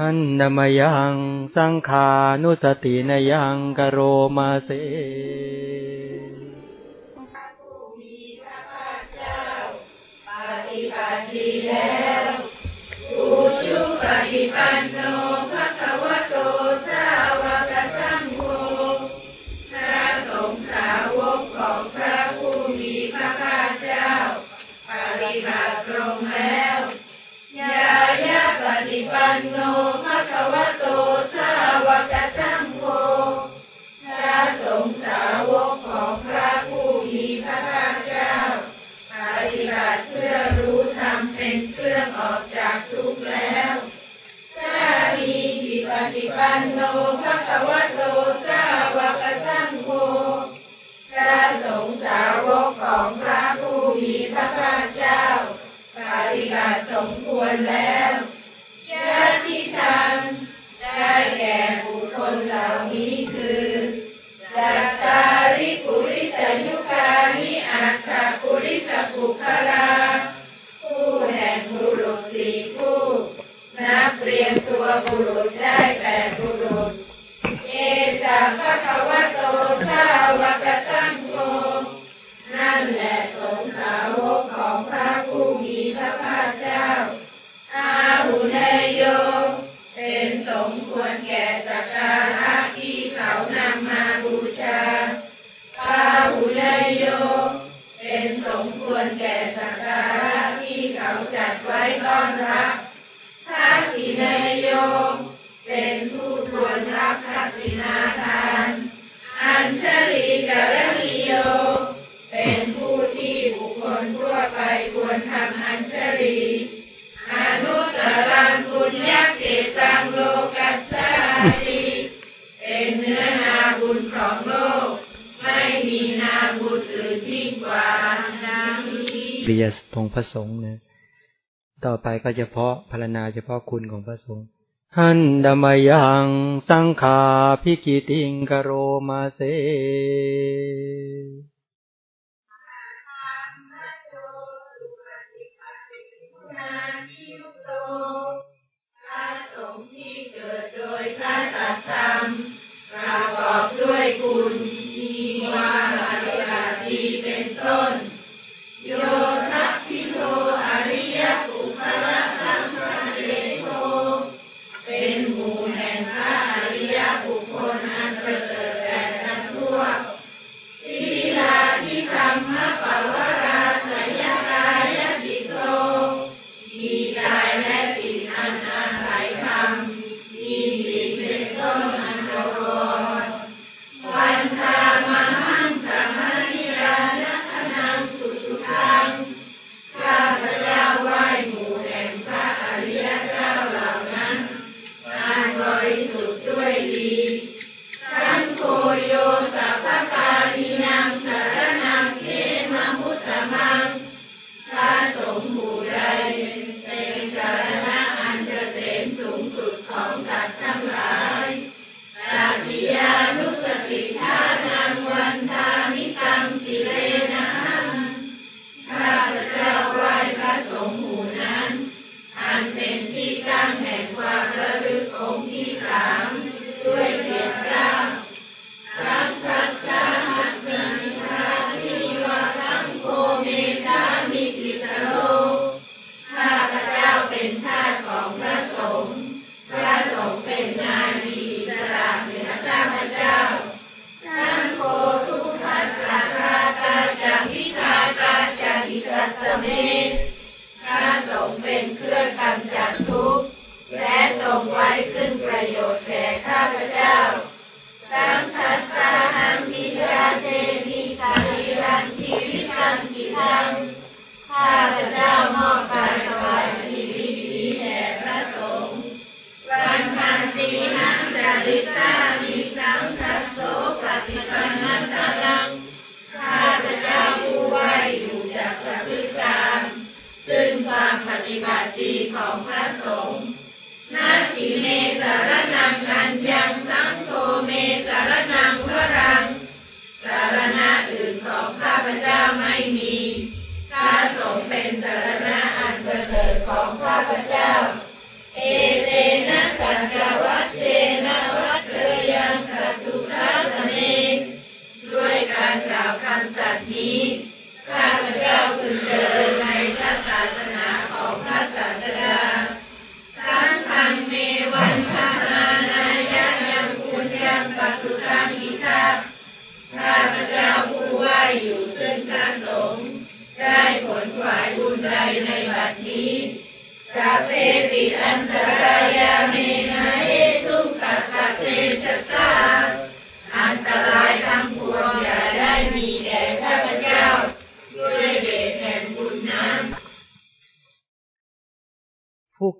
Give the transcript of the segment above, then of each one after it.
อันนมยังสังขานุสตินยังกโรมาเสปฏิปันโน โนภะคะวะโตสวกสังโฆพระสงสาวกของพระผู้มีพระภาคเจ้าปฏิบัติเพื่อรู้ธรรมเป็นเครื่องออกจากทุกข์แล้วสามีปิปฏิปันโนภะคะวะโตสวกสังโฆพระสงสาวกของพระผู้มีพระภาคเจ้าปฏิบัติสมควรแล้ว สุขลาผู้แห่งบุรุษสี่ผู้ นับเรียงตัวบุรุษได้แปดบุรุษ เอสาพระควโตสาวกตั้งโมนั่นแหละสงสาวกของพระผู้มีพระภาคเจ้าอาหุเน เป็นผู้ทวนรับทักษิณาทาน อัญชลีกรณีโย เป็นผู้ที่บุคคลทั่วไปควรทำอัญชลีอนุสรังบุญยักตังโลกัสสาลีเป็นเนื้อนาบุญของโลก ไม่มีนาบุญอื่นยิ่กว่านาบุญเบียสพงพระสงฆ์นะต่อไปก็เฉพาะพารณาเฉพาะคุณของพระสงฆ์ หันดมยังสังขาพิกิติงกโรมาเส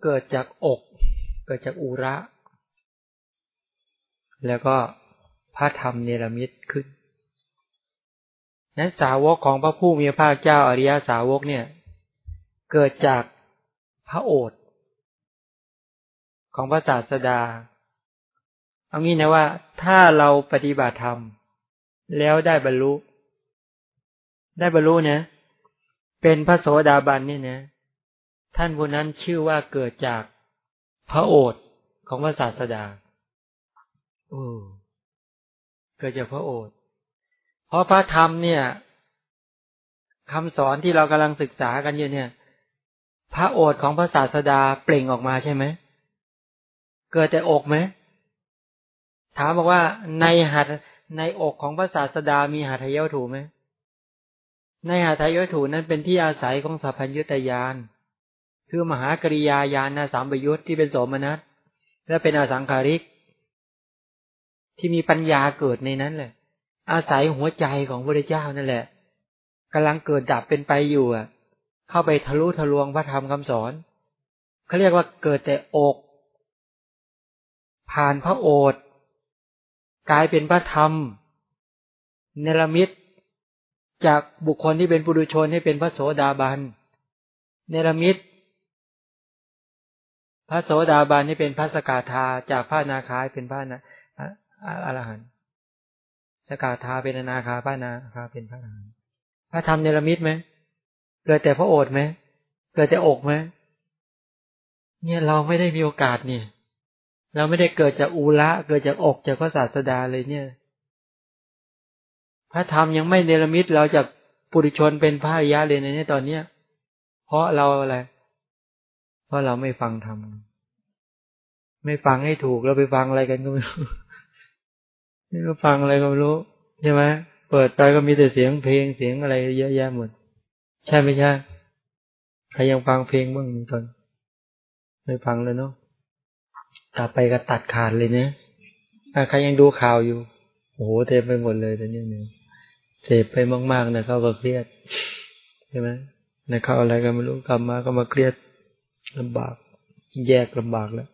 เกิดจากอก เกิดจากอุระ แล้วก็พระธรรมเนรมิตขึ้นนั้นสาวกของพระผู้มีพระเจ้าอริยสาวกเนี่ย เกิดจากพระโอษฐ์ของพระศาสดา เอางี้นะว่าถ้าเราปฏิบัติธรรม แล้วได้บรรลุ ได้บรรลุนะ เป็นพระโสดาบันนี่นะ ท่านผู้นั้นชื่อว่าเกิดจากพระโอษฐ์ของพระศาสดาโอ้เกิดจากพระโอษฐ์เพราะพระธรรมเนี่ยคำสอนที่เรากำลังศึกษากันอยู่เนี่ย พระโอษฐ์ของพระศาสดาเปล่งออกมาใช่ไหมเกิดแต่อกไหมถามบอกว่าในหัดในอกของพระศาสดามีหัตถยวัตถุไหมในหัตถยวัตถุนั้นเป็นที่อาศัยของสัพพัญญุตยาน คือมหากริยายานนาสามประยุทธ์ที่เป็นโสมนัสและเป็นอสังขาริก ที่มีปัญญาเกิดในนั้นแหละ อาศัยหัวใจของพระเจ้านั่นแหละกำลังเกิดดับเป็นไปอยู่อะ เข้าไปทะลุทะลวงพระธรรมคำสอนเขาเรียกว่าเกิดแต่อก ผ่านพระโอษฐ์กลายเป็นพระธรรมเนรมิตจากบุคคลที่เป็นปุถุชนให้เป็นพระโสดาบันเนรมิต พระโสดาบันนี่เป็นพระสกาธาจากพระนาคาเป็นพระนะอรหันต์สกาธาเป็นนาคาพระนาคาเป็นพระอรหันต์พระธรรมเนรมิตไหมเกิดแต่พระโอษฐ์ไหมเกิดแต่อกไหมเนี่ยเราไม่ได้มีโอกาสเนี่ย เราไม่ได้เกิดจากอุระเกิดจากอกจากพระศาสดาเลยเนี่ย พระธรรมยังไม่เนรมิตเราจากปุถุชนเป็นพระยะเลยในนี้ตอนเนี้ย เพราะเราอะไร เพราะเราไม่ฟังธรรมไม่ฟังให้ถูกเราไปฟังอะไรกันก็ไม่รู้ไม่รู้ฟังอะไรก็ไม่รู้ใช่ไหมเปิดไปก็มีแต่เสียงเพลงเสียงอะไรเยอะแยะหมด ใช่ไม่ใช่ใครยังฟังเพลงบ้างตอนไม่ฟังเลยเนาะกลับไปก็ตัดขาดเลยเนี่ยใครยังดูข่าวอยู่โอ้โหเต็มไปหมดเลยตอนนี้เนี่ยเสพไปมากๆนะเขาก็เครียดใช่ไหมในเขาอะไรก็ไม่รู้กลับมาก็มาเครียด ลำบาก แยกลำบากแล้ว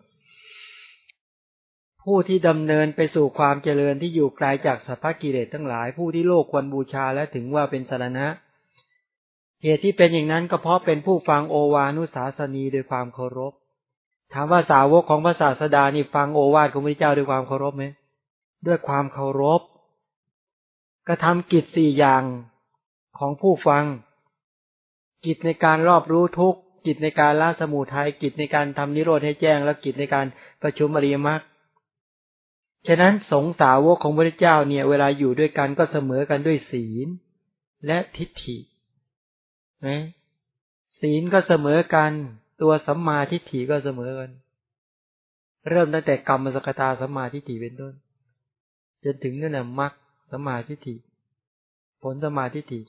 ผู้ที่ดำเนินไปสู่ความเจริญที่อยู่ไกลาจากสัพพกิเลสทั้งหลาย ผู้ที่โลกควรบูชาและถึงว่าเป็นสารณะเหตุที่เป็นอย่างนั้นก็เพราะเป็นผู้ฟังโอวานุสาสนีโดยความเคารพ ถามว่าสาวกของพระศาสดานี่ฟังโอวาทของพระเจ้าด้วยความเคารพไหมด้วยความเคารพกระทำกิจสี่อย่างของผู้ฟัง กิจในการรอบรู้ทุก กิจในการละสมุทัยกิจในการทำนิโรธให้แจ้ง และกิจในการประชุมอริยมรรคฉะนั้นสงสาวกของพระเจ้าเนี่ย เวลาอยู่ด้วยกันก็เสมอกันด้วยศีลและทิฏฐินะศีลก็เสมอกัน ตัวสัมมาทิฏฐิก็เสมอกัน เริ่มตั้งแต่กรรมสกตาสัมมาทิฏฐิเป็นต้นจนถึงนั่นแหละมรรคสัมมาทิฏฐิผลสัมมาทิฏฐิ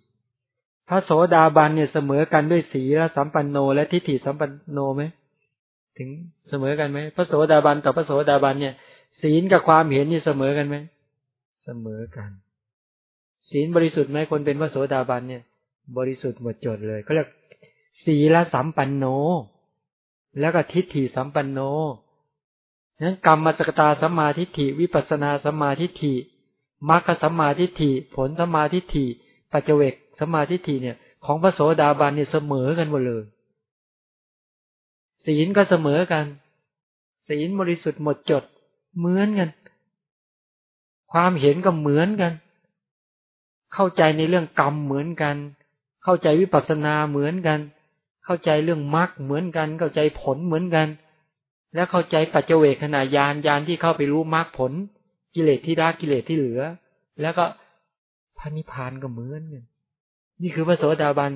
พระโสดาบันเนี่ยเสมอกันด้วยสีและสัมปันโน และทิฏฐิสัมปันโนไหมถึงเสมอกันไหมพระโสดาบันต่อพระโสดาบันเนี่ย ศีลกับความเห็นนี่เสมอกันไหมเสมอกัน ศีลบริสุทธิ์ไหมคนเป็นพระโสดาบันเนี่ย บริสุทธิ์หมดจดเลยเขาเรียกศีลสัมปันโน แล้วก็ทิฏฐิสัมปันโนนั้นกรรมมจกตาสัมมาทิฏฐิ วิปัสนาสัมมาทิฏฐิมรรคสัมมาทิฏฐิ ผลสัมมาทิฏฐิปัจเจก สมาธิทีเนี่ย ของพระโสดาบันเนี่ยเสมอกันหมดเลย ศีลก็เสมอกัน ศีลบริสุทธิ์หมดจดเหมือนกัน ความเห็นก็เหมือนกัน เข้าใจในเรื่องกรรมเหมือนกัน เข้าใจวิปัสสนาเหมือนกัน เข้าใจเรื่องมรรคเหมือนกัน เข้าใจผลเหมือนกัน และเข้าใจปัจเจกขณะยานยานที่เข้าไปรู้มรรคผล กิเลสที่ได้กิเลสที่เหลือ แล้วก็พระนิพพานก็เหมือนกัน นี่คือพระโสดาบัน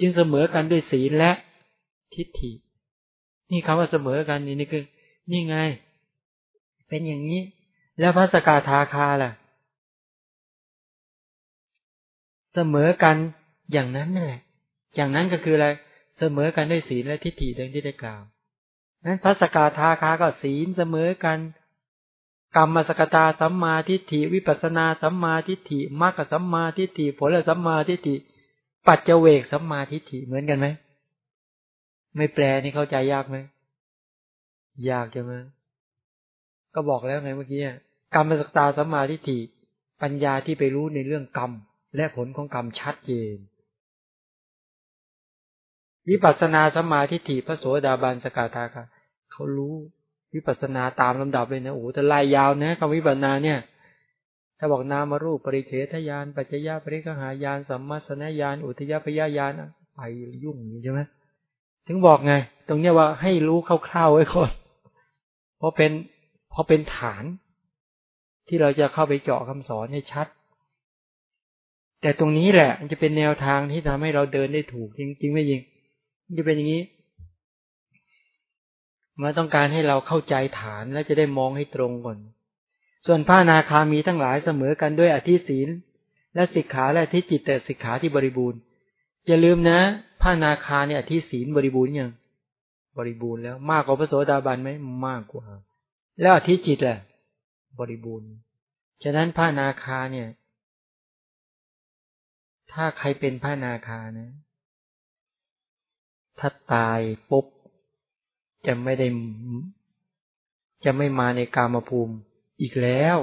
จึงเสมอกันด้วยศีลและทิฏฐิ นี่คำว่าเสมอกันนี่นี่คือ นี่ไง เป็นอย่างนี้ แล้วพระสกาทาคาล่ะ เสมอกันอย่างนั้นนั่นแหละ อย่างนั้นก็คืออะไร เสมอกันด้วยศีลและทิฏฐิดังที่ได้กล่าว นั้นพระสกาทาคาก็ศีลเสมอกัน กรรมสกตาสัมมาทิฏฐิ วิปัสนาสัมมาทิฏฐิมรรคสัมมาทิฏฐิผลสัมมาทิฏฐิ ปัจเจเวกสัมมาทิฏฐิเหมือนกันไหมไม่แปลนี่เข้าใจยากไหมยากใช่ไหมก็บอกแล้วไงเมื่อกี้กรรมสกตาสัมมาทิฏฐิปัญญาที่ไปรู้ในเรื่องกรรม และผลของกรรมชัดเจนวิปัสนาสมาธิฐิพระโสดาบันสกาธาค่ะเขารู้วิปัสนาตามลำดับเลยนะโอ้แต่ลายยาวนะคำวิปัสนาเนี่ย ถ้าบอกนามารูปปริเฉทยานปัจจยาปริกหายานสัมมาสนญาณอุทยพยายานไปยุ่งอยู่ใช่ไหมถึงบอกไง ตรงเนี้ยว่าให้รู้คร่าวๆไว้ก่อนเพราะเป็นเพราะเป็นฐาน ที่เราจะเข้าไปเจาะคำสอนให้ชัด แต่ตรงนี้แหละ มันจะเป็นแนวทางที่ทำให้เราเดินได้ถูกจริงๆไม่จริงจะเป็นอย่างนี้มาต้องการให้เราเข้าใจฐานแล้วจะได้มองให้ตรงก่อน ส่วนพระนาคามีทั้งหลายเสมอกันด้วยอธิศีล และสิกขาและอธิจิตแต่สิกขาที่บริบูรณ์ อย่าลืมนะพระนาคาเนี่ยอธิศีลบริบูรณ์ยังบริบูรณ์แล้วมากกว่าพระโสดาบันไหมมากกว่า แล้วอธิจิตแหละบริบูรณ์ฉะนั้นพระนาคาเนี่ย ถ้าใครเป็นพระนาคานะ ถ้าตายปุ๊บจะไม่ได้จะไม่มาในกามภูมิ อีกแล้ว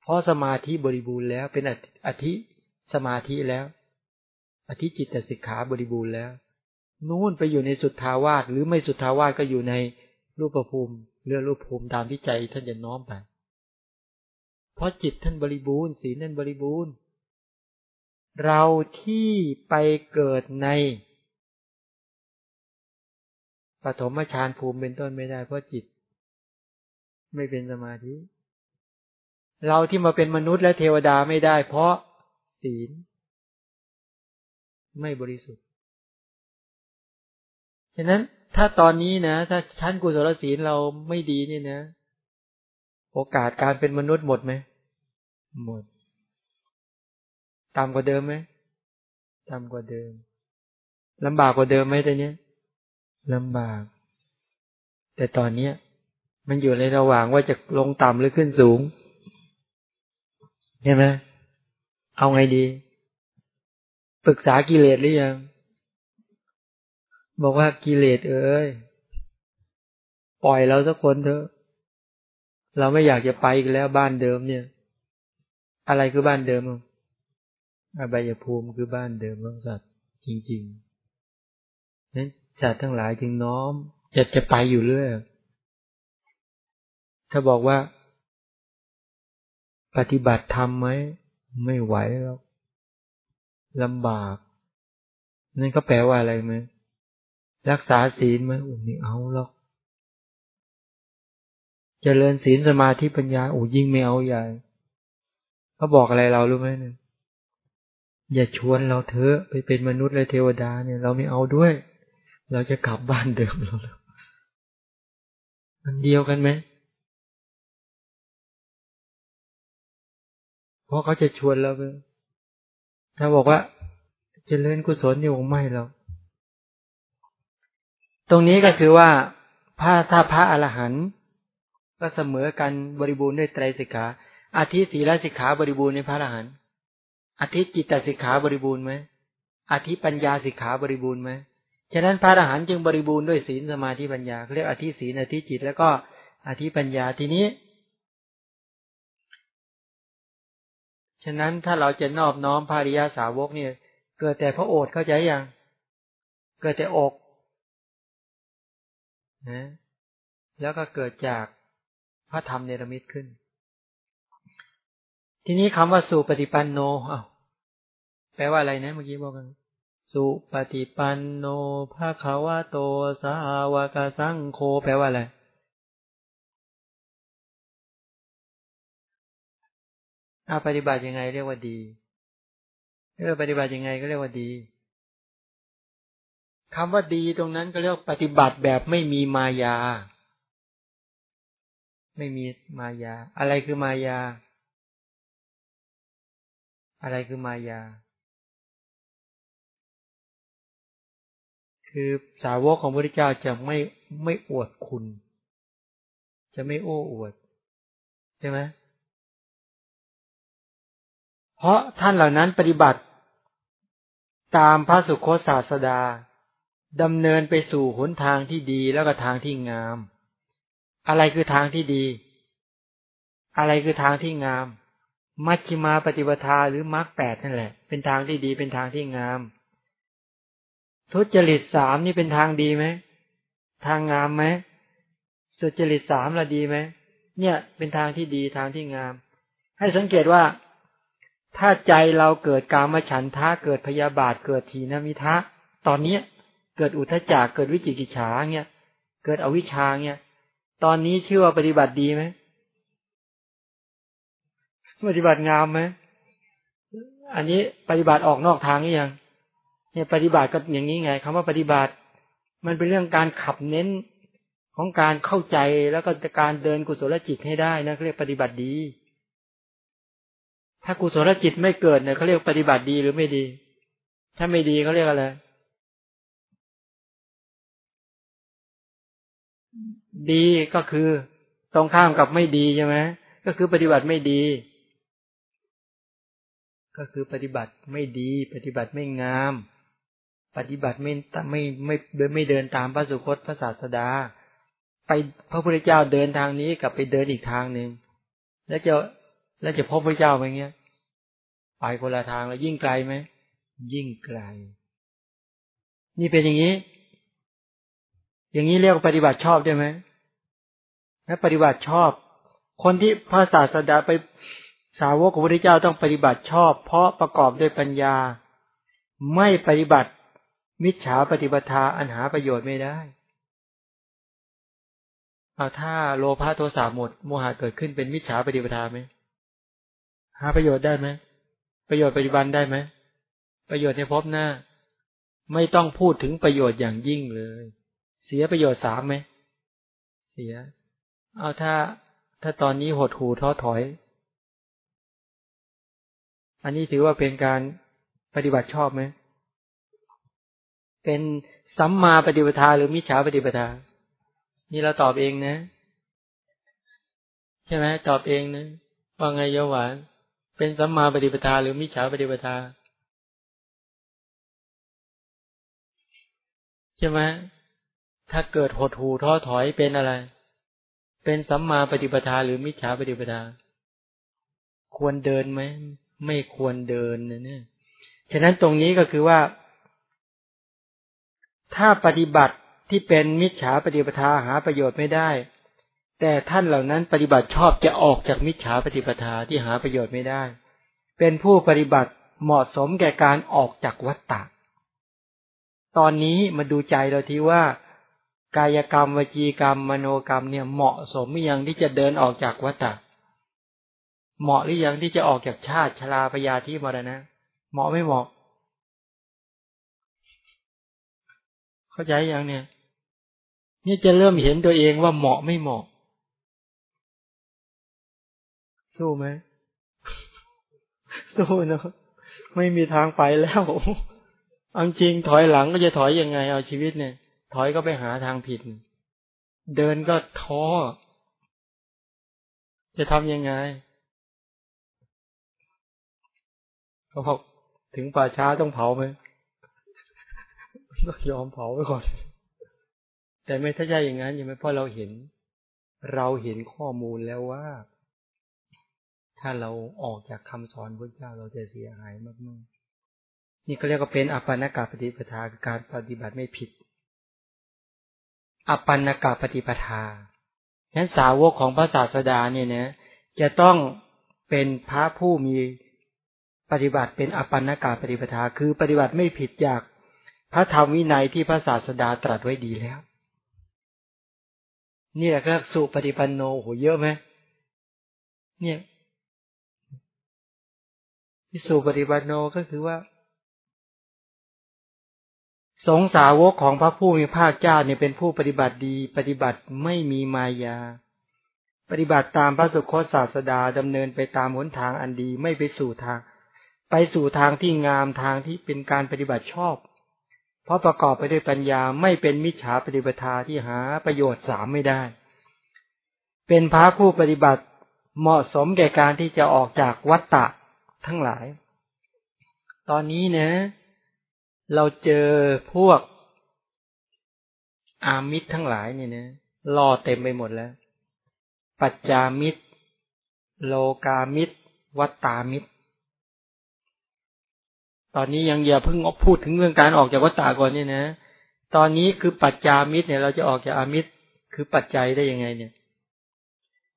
เพราะสมาธิบริบูรณ์แล้วเป็นอธิสมาธิแล้ว อธิจิตสิกขาบริบูรณ์แล้ว นู่นไปอยู่ในสุทธาวาสหรือไม่สุทธาวาสก็อยู่ในรูปภูมิเรือรูปภูมิตามที่ใจท่านจะน้อมไป เพราะจิตท่านบริบูรณ์ศีลท่านบริบูรณ์ เราที่ไปเกิดในปฐมฌานภูมิเป็นต้นไม่ได้เพราะจิต ไม่เป็นสมาธิ เราที่มาเป็นมนุษย์และเทวดาไม่ได้ เพราะศีล ไม่บริสุทธิ์ ฉะนั้นถ้าตอนนี้นะ ถ้าชั้นกุศลศีลเราไม่ดีนี่นะ โอกาสการเป็นมนุษย์หมดไหมหมดต่ำกว่าเดิมไหมต่ำกว่าเดิมลำบากกว่าเดิมไหมตอนนี้ลำบาก แต่ตอนเนี้ย มันอยู่ในระหว่างว่าจะลงต่ำหรือขึ้นสูงใช่ไหมเอาไงดี ปรึกษากิเลสหรือยัง บอกว่ากิเลสเอ้ย ปล่อยเราสักคนเถอะ เราไม่อยากจะไปอีกแล้วบ้านเดิมเนี่ย อะไรคือบ้านเดิมอะอบายภูมิคือบ้านเดิมของสัตว์จริงๆนั้นสัตว์ทั้งหลายจึงน้อมจะจะไปอยู่เรื่อย ถ้าบอกว่า ปฏิบัติธรรมไหมไม่ไหวแล้วลำบาก นั่นก็แปลว่าอะไรไหมรักษาศีลไหมโอ้ไม่เอาหรอกจเจริญศีลสมาธิปัญญาโอ้ยิ่งไม่เอาใหญ่เขาบอกอะไรเรารู้ไหมเนี่ยอย่าชวนเราเถอะไปเป็นมนุษย์และเทวดาเนี่ย เราไม่เอาด้วย เราจะกลับบ้านเดิมเราแล้วมันเดียวกันไหม ราะเขาจะชวนเราไปถ้าบอกว่าจเจริญกุศลอยู่ไม่เราตรงนี้ก็คือว่าพระถ้าพระอรหันต์ก็เสมอกันบริบูรณ์ด้วยไตรสิกขาอาทิศีลสิกขาบริบูรณ์ในพระอรหันต์อธิจิตตสิกขาบริบูรณ์ไหมอธิปัญญาสิกขาบริบูรณ์ไหมฉะนั้นพระอรหันต์จึงบริบูรณ์ด้วยศีลสมาธิปัญญาเรียกอธิศีลอธิจิต แล้วก็อธิปัญญาทีนี้ ฉะนั้นถ้าเราจะนอบน้อมภาริยาสาวกเนี่ย เกิดแต่พระโอษฐ์เข้าใจยังเกิดแต่อกนะแล้วก็เกิดจากพระธรรมเนรมิตขึ้น ทีนี้คำว่าสุปฏิปันโนอ้าวแปลว่าอะไรนะเมื่อกี้บอกกันสุปฏิปันโนภาคาวะโตสาวกสังโฆแปลว่าอะไร อาปฏิบัติยังไงเรียกว่าดีเออปฏิบัติยังไงก็เรียกว่าดีคำว่าดีตรงนั้นก็เรียกปฏิบัติแบบไม่มีมายา ไม่มีมายา อะไรคือมายา อะไรคือมายา คือสาวกของพระพุทธเจ้าจะไม่ไม่อวดคุณ จะไม่โอ้อวด ใช่ไหม เพราะท่านเหล่านั้นปฏิบัติ ตามพระสุคตศาสดาดำเนินไปสู่หนทางที่ดีแล้วก็ทางที่งาม อะไรคือทางที่ดี อะไรคือทางที่งาม มัชฌิมาปฏิปทาหรือมรรคแปดนั่นแหละ เป็นทางที่ดีเป็นทางที่งาม ทุจริตสามนี่เป็นทางดีไหม ทางงามไหมสุจริตสามละดีไหมเนี่ย เป็นทางที่ดีทางที่งาม ให้สังเกตว่า ถ้าใจเราเกิดกามฉันทะเกิดพยาบาทเกิดทีนมิทะ ตอนนี้เกิดอุทจักเกิดวิจิกิจฉาเนี่ยเกิดอวิชชาเนี่ยตอนนี้ชื่อว่าปฏิบัติดีไหมปฏิบัติงามไหมอันนี้ปฏิบัติออกนอกทางหรือยังเนี่ยปฏิบัติก็อย่างนี้ไงคำว่าปฏิบัติ มันเป็นเรื่องการขับเน้นของการเข้าใจแล้วก็การเดินกุศลจิตให้ได้นะเรียกปฏิบัติดี ถ้ากุศลจิตไม่เกิดเนี่ยเขาเรียกปฏิบัติดีหรือไม่ดี ถ้าไม่ดีเขาเรียกอะไรดีก็คือตรงข้ามกับไม่ดีใช่ไหมก็คือปฏิบัติไม่ดี ก็คือปฏิบัติไม่ดี ปฏิบัติไม่งาม ปฏิบัติไม่ไม่ไม่ไม่เดินตามพระสุคตพระศาสดา ไปพระพุทธเจ้าเดินทางนี้กับไปเดินอีกทางหนึ่งแล้วจะ แล้วจะพบพระเจ้าไปเงี้ย ไปคนละทางแล้วยิ่งไกลไหม ยิ่งไกล นี่เป็นอย่างนี้ อย่างนี้เรียกว่าปฏิบัติชอบได้ไหมถ้าปฏิบัติชอบ คนที่พระศาสดาไปสาวกของพระเจ้าต้องปฏิบัติชอบ เพราะประกอบด้วยปัญญา ไม่ปฏิบัติ มิจฉาปฏิบัติอันหาประโยชน์ไม่ได้เอาถ้าโลภะโทสะหมดโมหะเกิดขึ้นเป็นมิจฉาปฏิปทาไหม หาประโยชน์ได้ไหมประโยชน์ปัจจุบันได้ไหมประโยชน์ในภพหน้า ไม่ต้องพูดถึงประโยชน์อย่างยิ่งเลย เสียประโยชน์สามไหมเสีย เอาถ้าถ้าตอนนี้หดหูท้อถอย อันนี้ถือว่าเป็นการปฏิบัติชอบไหมเป็นสัมมาปฏิปทาหรือมิจฉาปฏิปทา นี่เราตอบเองนะ ใช่ไหมตอบเองนะว่าไงโยหวาน เป็นสัมมาปฏิปทาหรือมิจฉาปฏิปทาใช่ไหมถ้าเกิดหดหูท้อถอยเป็นอะไร เป็นสัมมาปฏิปทาหรือมิจฉาปฏิปทา ควรเดินไหมไม่ควรเดินนะเนี่ยฉะนั้นตรงนี้ก็คือว่า ถ้าปฏิบัติที่เป็นมิจฉาปฏิปทาหาประโยชน์ไม่ได้ แต่ท่านเหล่านั้นปฏิบัติชอบจะออกจากมิจฉาปฏิปทาที่หาประโยชน์ไม่ได้ เป็นผู้ปฏิบัติเหมาะสมแก่การออกจากวัฏฏะตอนนี้มาดูใจเราทีว่า กายกรรมวจีกรรม มโนกรรมเนี่ยเหมาะสมหรือยังที่จะเดินออกจากวัฏฏะเหมาะหรือยังที่จะออกจากชาติชราพยาธิมรณะเหมาะไม่เหมาะ เข้าใจยังเนี่ย นี่จะเริ่มเห็นตัวเองว่าเหมาะไม่เหมาะ สู้ไหมสู้เนาะไม่มีทางไปแล้วเอาจริงถอยหลังก็จะถอยยังไง เอาชีวิตเนี่ย ถอยก็ไปหาทางผิด เดินก็ท้อ จะทำยังไงเขาบอกถึงป่าช้าต้องเผาไหมก็ยอมเผาไปก่อน แต่ไม่ถ้าใช่อย่างนั้นยังไม่เพราะเราเห็น เราเห็นข้อมูลแล้วว่า ถ้าเราออกจากคำสอนพระเจ้าเราจะเสียหายมากๆนี่ก็เรียกว่าเป็นอปันนกาปฏิปทาคือการปฏิบัติไม่ผิด อปันนกาปฏิปทาฉะนั้นสาวกของพระศาสดาเนี่ยนะจะต้องเป็นพระผู้มีปฏิบัติเป็นอปันนกาปฏิปทา คือปฏิบัติไม่ผิดจากพระธรรมวินัยที่พระศาสดาตรัสไว้ดีแล้ว นี่แหละก็สุปฏิปันโนโหเยอะไหมเนี่ย พิสูปฏิบัติโนก็คือว่า สงสาวกของพระผู้มีภาคเจ้าเนี่ยเป็นผู้ปฏิบัติดี ปฏิบัติไม่มีมายา ปฏิบัติตามพระสุคตศาสดาดำเนินไปตามหนทางอันดีไม่ไปสู่ทาง ไปสู่ทางที่งามทางที่เป็นการปฏิบัติชอบ เพราะประกอบไปด้วยปัญญาไม่เป็นมิจฉาปฏิปทาที่หาประโยชน์สามไม่ได้ เป็นพระผู้ปฏิบัติเหมาะสมแก่การที่จะออกจากวัฏฏะ ทั้งหลาย ตอนนี้นะ เราเจอพวกอามิตรทั้งหลายเนี่ยนะล่อเต็มไปหมดแล้ว ปัจจามิตร โลกามิตร วัตตามิตร ตอนนี้ยังอย่าเพิ่งพูดถึงเรื่องการออกจากวัฏฏะก่อนเนี่ยนะ ตอนนี้คือปัจจามิตรเนี่ย เราจะออกจากอามิตรคือปัจจัยได้ยังไงเนี่ย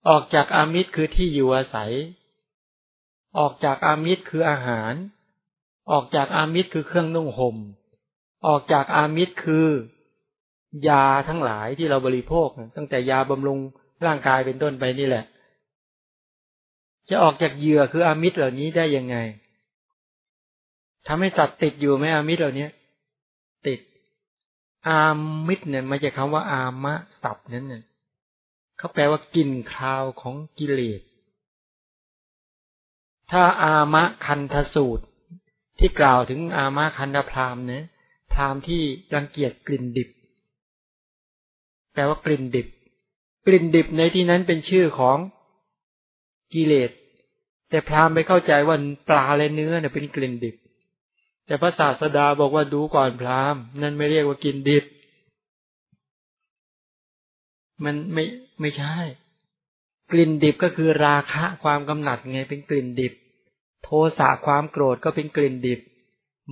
ออกจากอามิตรคือที่อยู่อาศัย ออกจากอามิตรคืออาหาร ออกจากอามิตรคือเครื่องนุ่งห่ม ออกจากอามิตรคือ ยาทั้งหลายที่เราบริโภค ตั้งแต่ยาบำรุงร่างกายเป็นต้นไปนี่แหละ จะออกจากเหยื่อคืออามิตรเหล่านี้ได้ยังไงทำให้สัตว์ติดอยู่ไหมอามิตรเหล่านี้ติด อามิตรเนี่ยมาจากคาว่า อามะสับนั้นเนี่ยเขาแปลว่ากลิ่นคราวของกิเลส ถ้าอามะคันทสูตร ที่กล่าวถึงอามะคันธพรามเนี่ยพรามที่รังเกียจกลิ่นดิบ แปลว่ากลิ่นดิบ กลิ่นดิบในที่นั้นเป็นชื่อของกิเลส แต่พรามไปเข้าใจว่าปลาและเนื้อเนี่ยเป็นกลิ่นดิบ แต่พระศาสดาบอกว่าดูก่อนพรามนั่นไม่เรียกว่ากินดิบ มันไม่ไม่ใช่ กลิ่นดิบก็คือราคะความกำหนัดไงเป็นกลิ่นดิบ โทสะความโกรธก็เป็นกลิ่นดิบ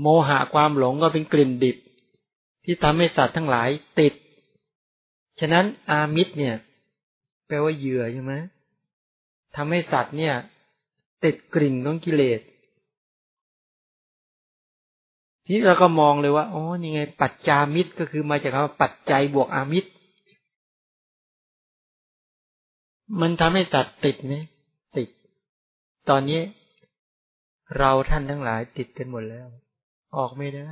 โมหะความหลงก็เป็นกลิ่นดิบ ที่ทำให้สัตว์ทั้งหลายติด ฉะนั้นอามิตรเนี่ย แปลว่าเหยื่อใช่ไหมทำให้สัตว์เนี่ย ติดกลิ่นของกิเลสที่เราก็มองเลยว่าอ๋อนี่ไง ปัจจามิตรก็คือมาจากคำว่าปัจจัยบวกอามิตร มันทำให้สัตว์ติดไหมติด ตอนนี้ เราท่านทั้งหลายติดกันหมดแล้ว ออกไม่ได้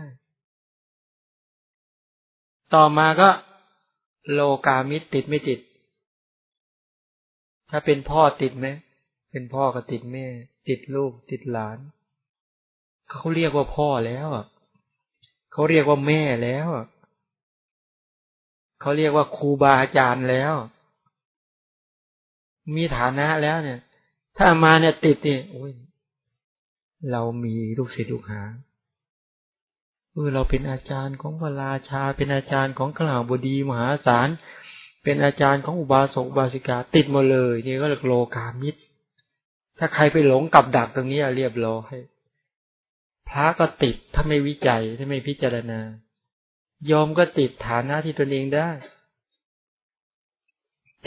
ต่อมาก็ โลกามิตรติดไม่ติด ถ้าเป็นพ่อติดไหมเป็นพ่อก็ติดแม่ ติดลูก ติดหลาน เขาเรียกว่าพ่อแล้วเขาเรียกว่าแม่แล้วเขาเรียกว่าครูบาอาจารย์แล้ว มีฐานะแล้วเนี่ย ถ้ามาเนี่ยติดเนี่ยโอ้ยเรามีลูกศิษย์ลูกหาเออเราเป็นอาจารย์ของพระราชา เป็นอาจารย์ของขลาวบดีมหาศาล เป็นอาจารย์ของอุบาสกอุบาสิกา ติดมาเลยนี่ก็เรียกโลกามิตร ถ้าใครไปหลงกับดักตรงนี้เรียบร้อยพระก็ติดถ้าไม่วิจัยถ้าไม่พิจารณายอมก็ติดฐานะที่ตนเองได้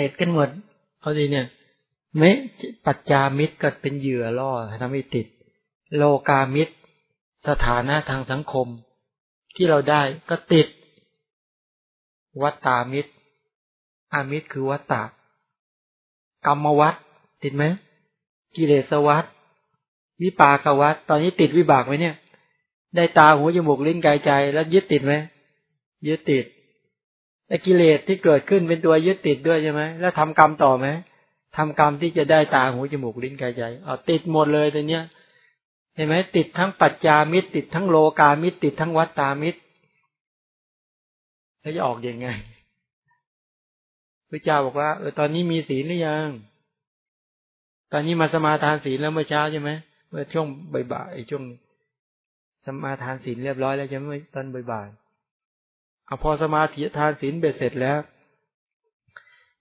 ติดกันหมด เอาดีเนี่ยเมปัจจามิตรก็เป็นเหยื่อล่อทำให้ติด โลกามิตร สถานะทางสังคม ที่เราได้ก็ติด วัตตามิตร อามิตรคือวัตตากรรมวัตติดไหมกิเลสวัตวิปากวัตตอนนี้ติดวิบากไหมเนี่ย ได้ตาหูจมูกลิ้นกายใจ แล้วยึดติดไหมยึดติด แต่กิเลสที่เกิดขึ้นเป็นตัวยึดติดด้วยใช่ไหมแล้วทำกรรมต่อไหมทำกรรมที่จะได้ตาหูจมูกลิ้นกายใจเอาติดหมดเลยตัวเนี้ยเห็นไหมติดทั้งปัจจามิตรติดทั้งโลกามิตรติดทั้งวัตตามิตรแล้วจะออกอยังไงพระเจ้าบอกว่าเออตอนนี้มีศีลหรือยัง ตอนนี้มาสมาทานศีลแล้วเมื่อเช้าใช่ไหมเมื่อช่วงบ่ายๆช่วงสมาทานศีลเรียบร้อยแล้วใช่ไหมตอนบ่ายๆ อพอสมาธิทานศีลเบ็ดเสร็จแล้ว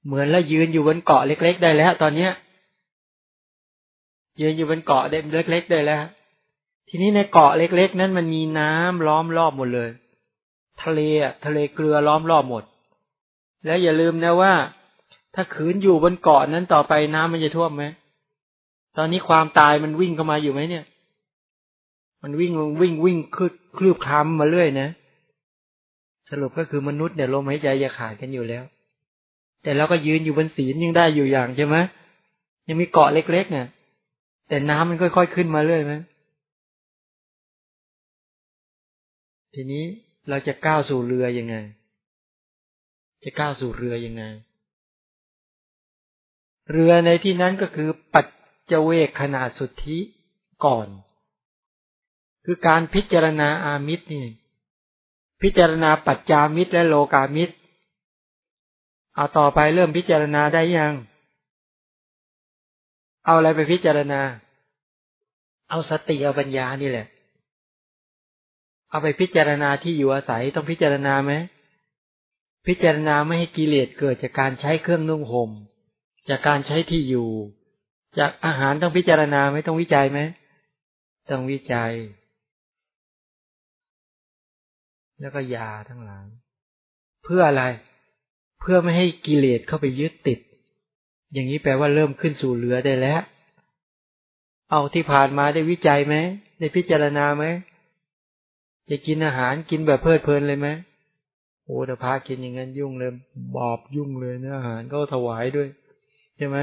เหมือนแล้วยืนอยู่บนเกาะเล็ก ๆ ได้แล้ว ตอนเนี้ย ยืนอยู่บนเกาะเล็กๆได้แล้ว ทีนี้ในเกาะเล็ก ๆ นั้นมันมีน้ำล้อมรอบหมดเลย ทะเลทะเลเกลือล้อมรอบหมด แล้วอย่าลืมนะว่า ถ้าขืนอยู่บนเกาะนั้นต่อไปน้ำมันจะท่วมไหมตอนนี้ความตายมันวิ่งเข้ามาอยู่ไหมเนี่ย มันวิ่งวิ่งวิ่งคืบคลืบคลำมาเรื่อยนะ สรุปก็คือมนุษย์เนี่ยลมหายใจจะขาดกันอยู่แล้ว แต่เราก็ยืนอยู่บนศีลยังได้อยู่อย่างใช่ไหมยังมีเกาะเล็กๆเนี่ยแต่น้ำมันค่อยๆขึ้นมาเรื่อยไหมทีนี้เราจะก้าวสู่เรือยังไง จะก้าวสู่เรือยังไง เรือในที่นั้นก็คือปัจเจเวกขนาดสุทธิก่อน คือการพิจารณาอามิตรนี่ พิจารณาปัจจามิตรและโลกามิตร เอาต่อไปเริ่มพิจารณาได้ยัง เอาอะไรไปพิจารณา เอาสติเอาปัญญานี่แหละ เอาไปพิจารณาที่อยู่อาศัยต้องพิจารณาไหมพิจารณาไม่ให้กิเลสเกิดจากการใช้เครื่องนุ่งห่มจากการใช้ที่อยู่ จากอาหารต้องพิจารณาไหมต้องวิจัยไหมต้องวิจัย แล้วก็ยาทั้งหลาย เพื่ออะไร เพื่อไม่ให้กิเลสเข้าไปยึดติด อย่างนี้แปลว่าเริ่มขึ้นสู่เรือได้แล้ว เอาที่ผ่านมาได้วิจัยไหมได้พิจารณาไหมจะกินอาหารกินแบบเพลิดเพลินเลยไหมโอ้แต่พากินอย่างนั้นยุ่งเลย บอบยุ่งเลยเนื้ออาหารก็ถวายด้วยใช่ไหม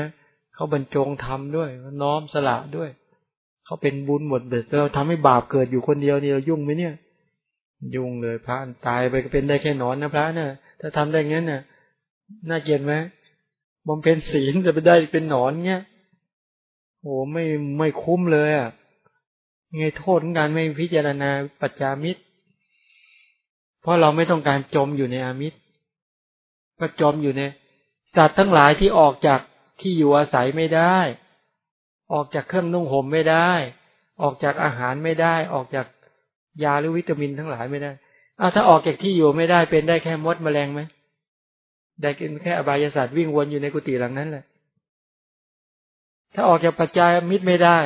เขาบรรจงทำด้วยน้อมสละด้วย เขาเป็นบุญหมดเด็ดเราทำให้บาปเกิดอยู่คนเดียวนี่เรายุ่งไหมเนี่ย ยุ่งเลยพระตายไปก็เป็นได้แค่นอนนะพระเนะ่ะ ถ้าทำได้งั้นน่ะ น่าเกลียดไหมบำเพ็ญศีลจะไปได้เป็นหนอนเงี้ยโอ้ไม่ไม่คุ้มเลยอะไงโทษของการไม่พิจารณาปัจจามิตร เพราะเราไม่ต้องการจมอยู่ในอามิตรก็จมอยู่ในสัตว์ทั้งหลายที่ออกจากที่อยู่อาศัยไม่ได้ ออกจากเครื่องนุ่งห่มไม่ได้ ออกจากอาหารไม่ได้ ออกจาก ยาหรือวิตามินทั้งหลายไม่ได้อาถ้าออกจากที่อยู่ไม่ได้เป็นได้แค่มดแมลงไหมได้แค่อบายศาสตร์วิ่งวนอยู่ในกุฏิหลังนั้นแหละ ถ้าออกจากปัจจัยมิตรไม่ได้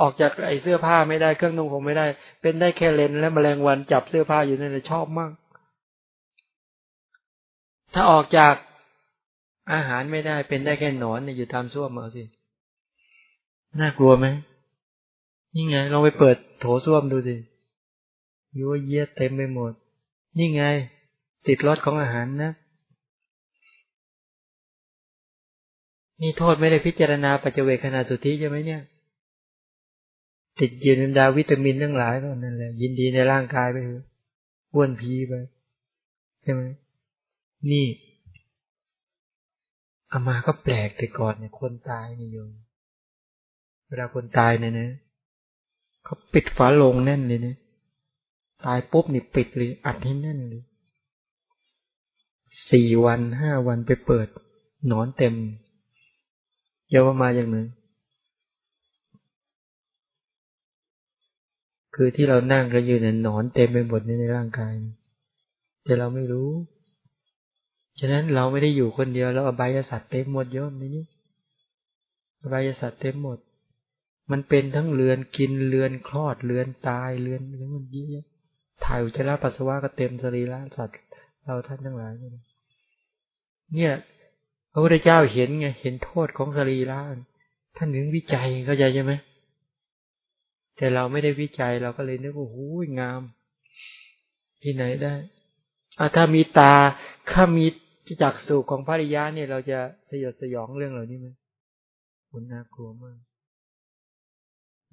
ออกจากไอเสื้อผ้าไม่ได้เครื่องนุ่งห่มไม่ได้ เป็นได้แค่เลนและแมลงวันจับเสื้อผ้าอยู่นั่นแหละชอบมาก ถ้าออกจากอาหารไม่ได้เป็นได้แค่หนอนเนี่ยอยู่ตามส้วมเอาสิน่ากลัวไหมนี่ไงลองไปเปิดโถส้วมดูสิ ยั่วเยียเต็มไปหมด นี่ไง ติดรสของอาหารนะ นี่โทษไม่ได้พิจารณาปัจเจเวคขณะสุทธิใช่ไหมเนี่ย ติดยืนดาวิตามินทั้งหลายก็นั่นแหละ ยินดีในร่างกายไปเถอะอ้วนพีไป ใช่ไหมนี่อามาก็แปลกแต่ก่อนเนี่ยคนตายนี่โยมเวลาคนตายเนี่ยนะเขาปิดฝาโลงแน่นเลยเนะ ตายปุ๊บนี่ปิดเลยอัดให้แน่นเลยสี่วันห้าวันไปเปิดนอนเต็มเยาวมาอย่างหนึ่งคือที่เรานั่งกันอยู่เนี่ยนอนเต็มไปหมดในร่างกาย แต่เราไม่รู้ ฉะนั้นเราไม่ได้อยู่คนเดียวแล้วอบายสัตว์เต็มหมดเย่อมนี่อบายสัตว์เต็มหมด มันเป็นทั้งเรือนกินเรือนคลอดเรือนตายเรือนอะไรมันเยอะ ถ่ายอุจจาระปัสสาวะก็เต็มสรีระสัตว์เราท่านทั้งหลายเนี่ยพระพุทธเจ้าเห็นไงเห็นโทษของสรีระท่านถึงวิจัยเข้าใจใช่ไหมแต่เราไม่ได้วิจัยเราก็เลยนึกว่าหูงาม ที่ไหนได้อาถ้ามีตาถ้ามีจักสุของภริยาเนี่ยเราจะสยดสยองเรื่องเหล่านี้ไหมน่ากลัวมาก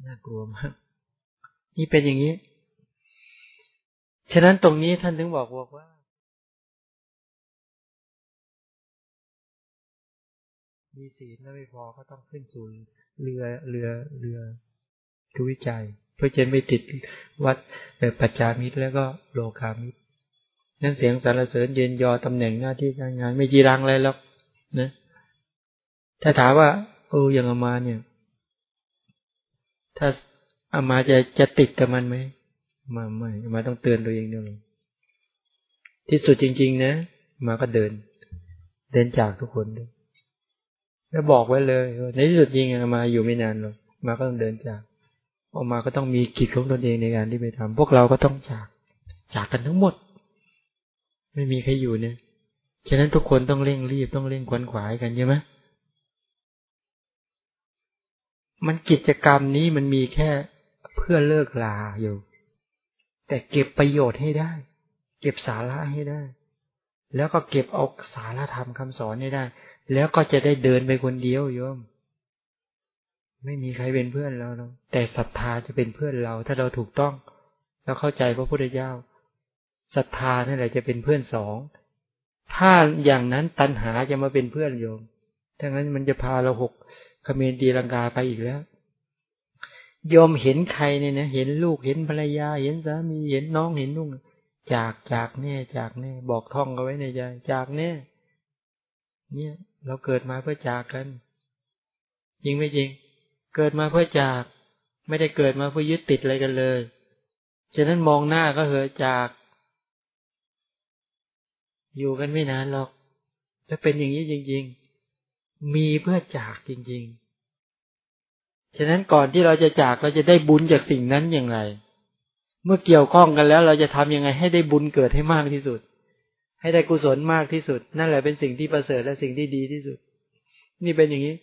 น่ากลัวมาก นี่เป็นอย่างนี้ ฉะนั้นตรงนี้ท่านถึงบอกบอกว่า มีศีลแล้วไม่พอก็ต้องขึ้นสู่เรือเรือเรือคือวิจัย เพื่อจะไม่ติดวัดแบบปัจจามิตรแล้วก็โลคามิตรนั่นเสียงสรรเสริญเย็นยอตำแหน่งหน้าที่การงาน ไม่จีรังอะไรหรอกนะ ถ้าถามว่าเอออย่างอามาเนี่ย ถ้าอามาจะจะติดกับมันไหม มาไม่มาต้องเตือนตัวเองด้วยที่สุดจริง ๆ นะ มาก็เดิน เดินจากทุกคนด้วยแล้วบอกไว้เลย ในที่สุดจริงอมาอยู่ไม่นานหรอกมาก็ต้องเดินจาก ออกมาก็ต้องมีกิจของตนเองในการที่ไปทำพวกเราก็ต้องจาก จากกันทั้งหมด ไม่มีใครอยู่เนี่ยฉะนั้นทุกคนต้องเร่งรีบต้องเร่งควนขวายกันใช่ไหมมันกิจกรรมนี้มันมีแค่เพื่อเลิกลาอยู่ แต่เก็บประโยชน์ให้ได้ เก็บสาระให้ได้ แล้วก็เก็บเอาสาระธรรมคำสอนให้ได้ แล้วก็จะได้เดินไปคนเดียวโยม ไม่มีใครเป็นเพื่อนเราแต่ศรัทธาจะเป็นเพื่อนเรา ถ้าเราถูกต้องแล้วเข้าใจพระพุทธเจ้าศรัทธานั่นแหละจะเป็นเพื่อนสอง ถ้าอย่างนั้นตัณหาจะมาเป็นเพื่อนโยมถ้างั้นมันจะพาเราหกขเมนตีลังกาไปอีกแล้ว ยอมเห็นใครเนี่ยนะเห็นลูกเห็นภรรยา เห็นสามีเห็นน้องเห็นนุ่งจากจากแน่จากแน่บอกท่องกันไว้ในใจจากแน่เนี่ย เราเกิดมาเพื่อจากกัน จริงไม่จริง เกิดมาเพื่อจาก ไม่ได้เกิดมาเพื่อยึดติดอะไรกันเลยฉะนั้นมองหน้าก็เหอจาก อยู่กันไม่นานหรอกจะเป็นอย่างนี้จริง ๆ มีเพื่อจากจริง ๆ ฉะนั้นก่อนที่เราจะจากเราจะได้บุญจากสิ่งนั้นอย่างไร เมื่อเกี่ยวข้องกันแล้ว เราจะทำยังไงให้ได้บุญเกิดให้มากที่สุด ให้ได้กุศลมากที่สุด นั่นแหละเป็นสิ่งที่ประเสริฐและสิ่งที่ดีที่สุด นี่เป็นอย่างนี้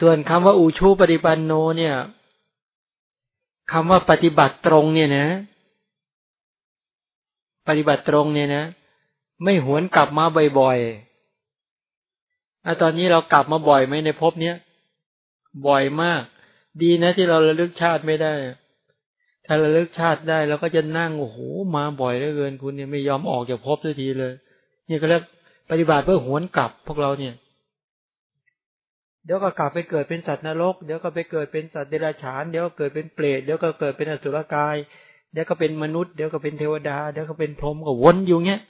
ส่วนคำว่าอูชูปฏิปันโนเนี่ยคำว่าปฏิบัติตรงเนี่ยนะ ปฏิบัติตรงเนี่ยนะ ไม่หวนกลับมาบ่อยๆอะตอนนี้เรากลับมาบ่อยไหมในภพเนี้ย บ่อยมาก ดีนะที่เราระลึกชาติไม่ได้ ถ้าระลึกชาติได้เราก็จะนั่งโอ้โหมาบ่อยเหลือเกินคุณเนี่ยไม่ยอมออกจากภพสักทีเลย นี่ก็เรียกปฏิบัติเพื่อหวนกลับพวกเราเนี่ย เดี๋ยวก็กลับไปเกิดเป็นสัตว์นรก เดี๋ยวก็ไปเกิดเป็นสัตว์เดรัจฉาน เดี๋ยวก็เกิดเป็นเปรต เดี๋ยวก็เกิดเป็นอสุรกาย เดี๋ยวก็เป็นมนุษย์ เดี๋ยวก็เป็นเทวดา เดี๋ยวก็เป็นพรหมก็วนอยู่เงี้ย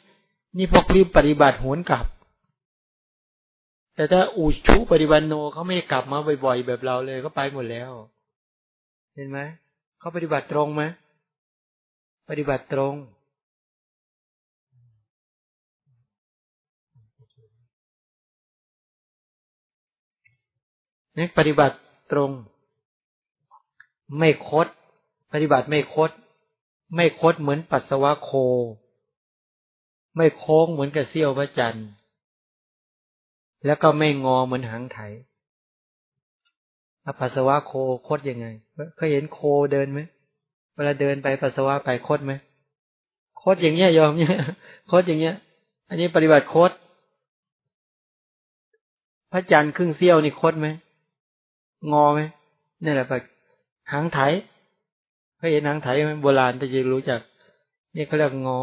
นี่พวกรีบปฏิบัติโหนกลับ แต่ถ้าอุชุปฏิบัติโนเขาไม่กลับมาบ่อยๆแบบเราเลยก็ไปหมดแล้ว เห็นไหมเขาปฏิบัติตรงไหมปฏิบัติตรงนี่ปฏิบัติตรง ไม่คด ปฏิบัติไม่คด ไม่คดเหมือนปัสสาวะโค ไม่โค้งเหมือนกับเสี้ยวพระจันทร์ แล้วก็ไม่งอเหมือนหางไถปัสสาวะโคโคดยังไงเคยเห็นโคเดินไหมเวลาเดินไปปัสสาวะไปโคดไหมโคดอย่างเงี้ยยอมเนี่ยโคดอย่างเงี้ย อันนี้ปฏิบัติโคดพระจันทร์ครึ่งเสี้ยวนี่โคดไหมงอไหมนี่แหละแบบหางไถเคยเห็นหางไถไหมโบราณแต่จะรู้จักนี่เขาเรียกงอ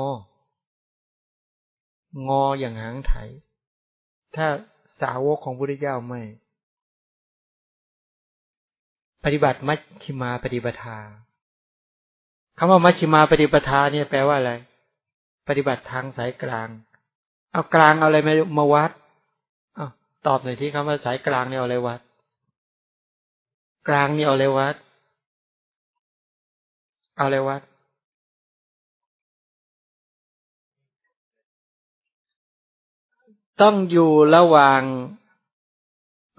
งออย่างหางไถถ้า สาวกของพระพุทธเจ้าไม่ ปฏิบัติมัชชิมาปฏิปทาคำว่ามัชชิมาปฏิปทาเนี่ยแปลว่าอะไร ปฏิบัติทางสายกลาง เอากลางเอาอะไรมามาวัดอาตอบหน่อยที่คำว่าสายกลางเนี่ยเอาอะไรวัด กลางนี่เอาเลยวัด เอาเลยวัด ต้องอยู่ระหว่าง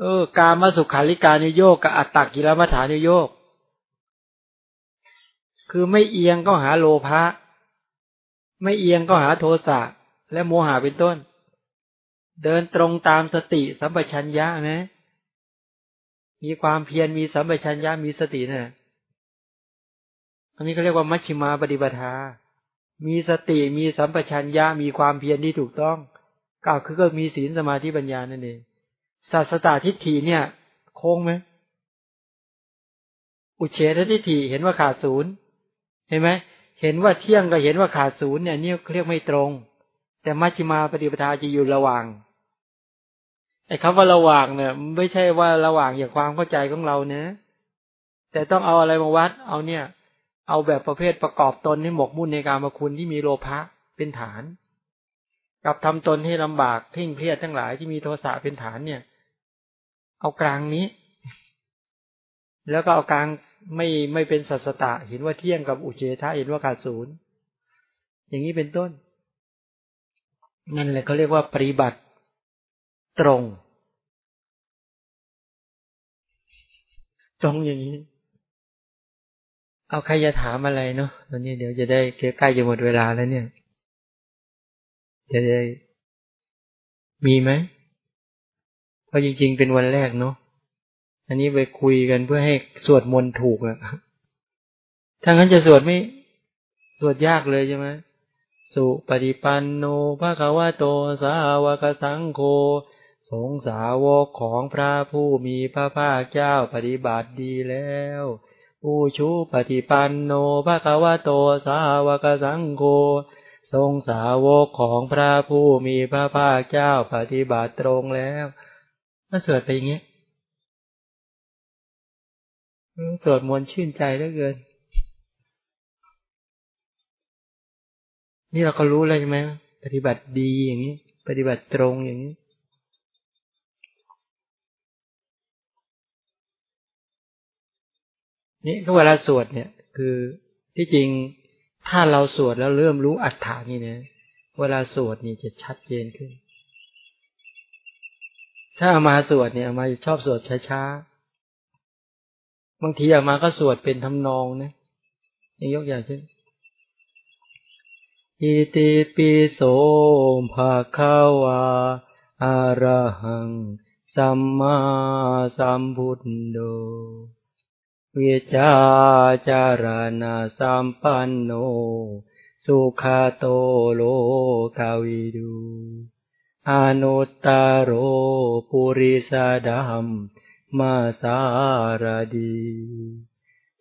เออการมาสุขาริการนโยกกับอัตตกิรมัฐานิโยกคือไม่เอียงก็หาโลภะไม่เอียงก็หาโทสะและโมหะเป็นต้น เดินตรงตามสติสัมปชัญญะนะมีความเพียรมีสัมปชัญญะมีสตินะ่ะอันนี้เขาเรียกว่ามัชฌิมาปฏิปทามีสติมีสัมปชัญญะมีความเพียรที่ถูกต้อง ก็คือก็มีศีลสมาธิปัญญานั่นเองสัสตาทิฏฐิเนี่ย โค้งไหมอุเฉททิฏฐิเห็นว่าขาดศูนย์เห็นไหมเห็นว่าเที่ยงก็เห็นว่าขาดศูนย์เนี่ยนี่เรียกไม่ตรง แต่มัชฌิมาปฏิปทาจะอยู่ระหว่างไอ้คำว่าระหว่างเนี่ย ไม่ใช่ว่าระหว่างอย่างความเข้าใจของเราเนะแต่ต้องเอาอะไรมาวัด เอาเนี่ย เอาแบบประเภทประกอบตนให้หมกมุ่นในการมาคุณที่มีโลภะเป็นฐาน กับทำตนให้ลำบากเพ่งเพรียดทั้งหลายที่มีโทสะเป็นฐานเนี่ย เอากลางนี้ แล้วก็เอากลางไม่ไม่เป็นสัสตะ เห็นว่าเที่ยงกับอุเฉทะเห็นว่าขาดศูนย์อย่างนี้เป็นต้น นั่นแหละเขาเรียกว่าปฏิบัติตรง ตรงอย่างนี้ เอาใครจะถามอะไรเนาะตอนนี้เดี๋ยวจะได้ใกล้จะหมดเวลาแล้วเนี่ย จะได้ มีไหมเพราะจริง ๆ เป็นวันแรกเนาะอันนี้ไปคุยกันเพื่อให้สวดมนต์ถูกอะถ้างั้นจะสวดไม่สวดยากเลยใช่ไหมสุปฏิปันโนภะคะวะโตสาวกสังโฆสงสาวกของพระผู้มีพระภาคเจ้าปฏิบัติดีแล้วอุชุปฏิปันโนภะคะวะโตสาวกสังโฆ ทรงสาวกของพระผู้มีพระภาคเจ้าปฏิบัติตรงแล้วก็สวดไปอย่างนี้สวดมนต์ชื่นใจเหลือเกิน นี่เราก็รู้เลยใช่ไหมปฏิบัติดีอย่างนี้ ปฏิบัติตรงอย่างนี้ นี่ก็เวลาสวดเนี่ย คือที่จริง ถ้าเราสวดแล้วเริ่มรู้อัฏฐานี่นะ เวลาสวดนี่จะชัดเจนขึ้น ถ้าอามาสวดเนี่ยอามาชอบสวดช้าๆ บางทีอามาก็สวดเป็นทำนองนะนี่ยกอย่างเช่นอิติปิโสภาคาวาอารหัง สัมมาสัมพุทโธ วิจาจารณาสัมปันโน สุขาโตโลกาวิดูอนุตตโรปุริสดัมมาสารดี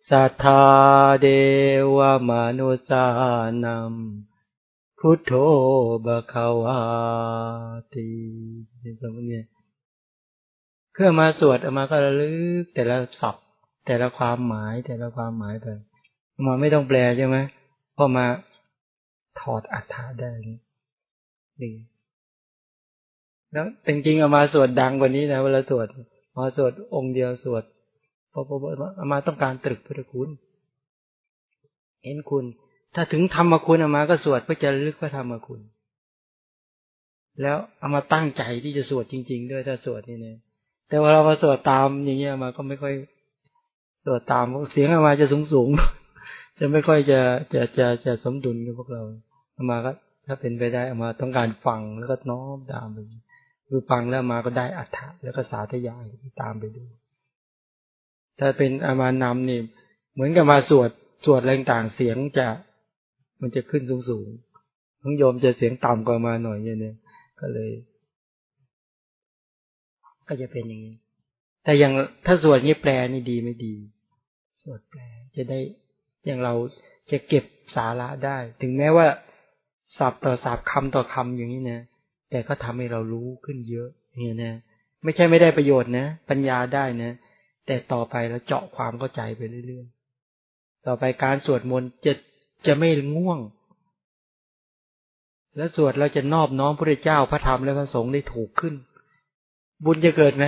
สัทธาเดวมนุสานัมพุทโธบะคาวาตีเป็นสมเนี่ยเครื่องมาสวดออกมาก็ระลึกแต่ละศัพท์ แต่ละความหมายแต่ละความหมายไปมาไม่ต้องแปลใช่ไหมพอมาถอดอัฏฐาได้นี่แล้วจริงๆเอามาสวดดังกว่านี้นะเวลาสวดมาสวดองค์เดียวสวดพอพอเอามาต้องการตรึกพุทธคุณ เห็นคุณ ถ้าถึงธรรมคุณเอามาก็สวดเพื่อจะลึกพระธรรมคุณ แล้วเอามาตั้งใจที่จะสวดจริง ๆ ด้วยถ้าสวดนี่เนี่ยแต่ว่าเรามาสวดตามอย่างเงี้ยมาก็ไม่ค่อย สวตามเสียงออกมาจะสูงสูงจะไม่ค่อยจะจะจะจะสมดุลกับพวกเราเอามาก็ ถ้าเป็นไปได้เอามาต้องการฟังแล้วก็น้อมตามไปคือฟังแล้วมาก็ได้อัฏฐะแล้วก็สาธยายตามไปดูถ้าเป็นอามานำนี่เหมือนกับมาสวดสวดแรงต่างเสียงจะ มันจะขึ้นสูงสูงทั้งโยมจะเสียงต่ำกว่ามาหน่อยเนี่ยก็เลย ก็จะเป็นอย่างนี้แต่อย่างถ้าสวดนี้แปลนี่ดีไม่ดี สวดแปลจะได้อย่างเราจะเก็บสาระได้ ถึงแม้ว่าสับต่อสับคำต่อคำอย่างนี้นะแต่ก็ทำให้เรารู้ขึ้นเยอะเนี่ยนะไม่ใช่ไม่ได้ประโยชน์นะ ปัญญาได้นะ แต่ต่อไปเราเจาะความเข้าใจไปเรื่อยๆ ต่อไปการสวดมนต์จะจะไม่ง่วง แล้วสวดเราจะนอบน้อมพระเจ้าพระธรรมและพระสงฆ์ได้ถูกขึ้น บุญจะเกิดไหม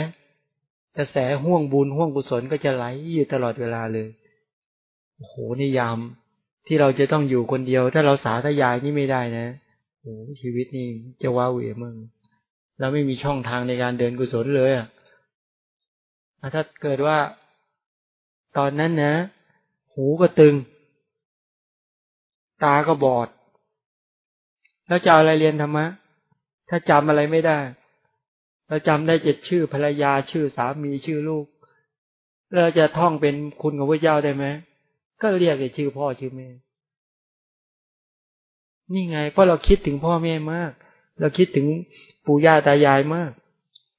กระแสห่วงบุญห่วงกุศลก็จะไหลอยู่ตลอดเวลาเลยโอ้โหนิยามที่เราจะต้องอยู่คนเดียว ถ้าเราสาธยายนี่ไม่ได้นะโอ้ชีวิตนี่จะว้าเหวมึงเราไม่มีช่องทางในการเดินกุศลเลยอะถ้าเกิดว่า ตอนนั้นนะ หูก็ตึง ตาก็บอด แล้วจะเอาอะไรเรียนธรรมะ ถ้าจำอะไรไม่ได้ เราจำได้เจ็ดชื่อภรรยาชื่อสามีชื่อลูก เราจะท่องเป็นคุณของพระเจ้าได้ไหมก็เรียกแต่ชื่อพ่อชื่อแม่ นี่ไง เพราะเราคิดถึงพ่อแม่มาก เราคิดถึงปู่ย่าตายายมาก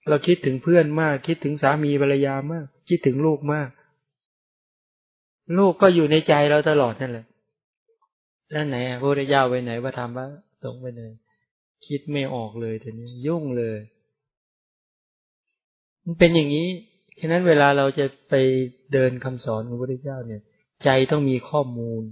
เราคิดถึงเพื่อนมาก คิดถึงสามีภรรยามาก คิดถึงลูกมาก ลูกก็อยู่ในใจเราตลอดนั่นแหละแล้วไหนพระเจ้าไปไหนว่าทำว่าส่งไปไหนคิดไม่ออกเลยทีนี้ยุ่งเลย มันเป็นอย่างนี้ ฉะนั้นเวลาเราจะไปเดินคำสอนของพระพุทธเจ้าเนี่ย ใจต้องมีข้อมูล